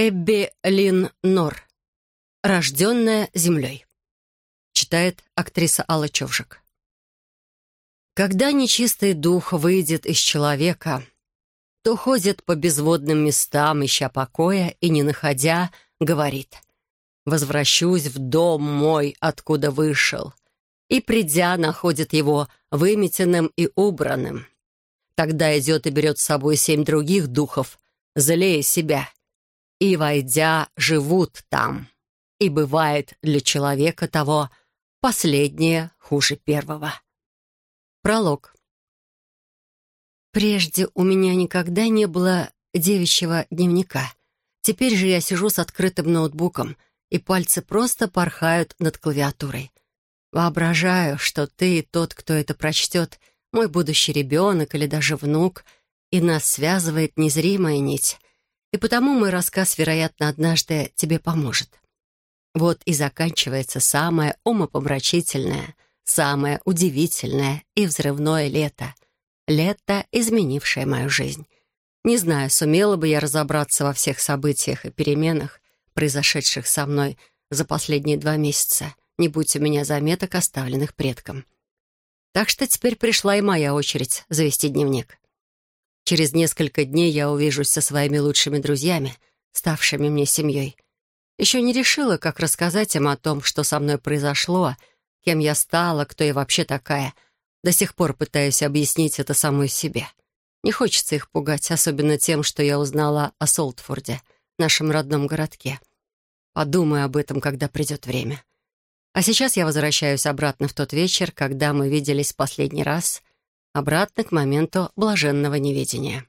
Эбби Лин Нор. «Рожденная землей». Читает актриса Алла Човжик. Когда нечистый дух выйдет из человека, то ходит по безводным местам, ища покоя и, не находя, говорит «Возвращусь в дом мой, откуда вышел», и, придя, находит его выметенным и убранным. Тогда идет и берет с собой семь других духов, злее себя, и, войдя, живут там. И бывает для человека того последнее хуже первого. Пролог. Прежде у меня никогда не было девичьего дневника. Теперь же я сижу с открытым ноутбуком, и пальцы просто порхают над клавиатурой. Воображаю, что ты, тот, кто это прочтет, мой будущий ребенок или даже внук, и нас связывает незримая нить, и потому мой рассказ, вероятно, однажды тебе поможет. Вот и заканчивается самое умопомрачительное, самое удивительное и взрывное лето. Лето, изменившее мою жизнь. Не знаю, сумела бы я разобраться во всех событиях и переменах, произошедших со мной за последние два месяца, не будь у меня заметок, оставленных предком. Так что теперь пришла и моя очередь завести дневник. Через несколько дней я увижусь со своими лучшими друзьями, ставшими мне семьей. Еще не решила, как рассказать им о том, что со мной произошло, кем я стала, кто я вообще такая. До сих пор пытаюсь объяснить это самой себе. Не хочется их пугать, особенно тем, что я узнала о Солтфорде, нашем родном городке. Подумаю об этом, когда придет время. А сейчас я возвращаюсь обратно в тот вечер, когда мы виделись последний раз — обратно к моменту блаженного неведения.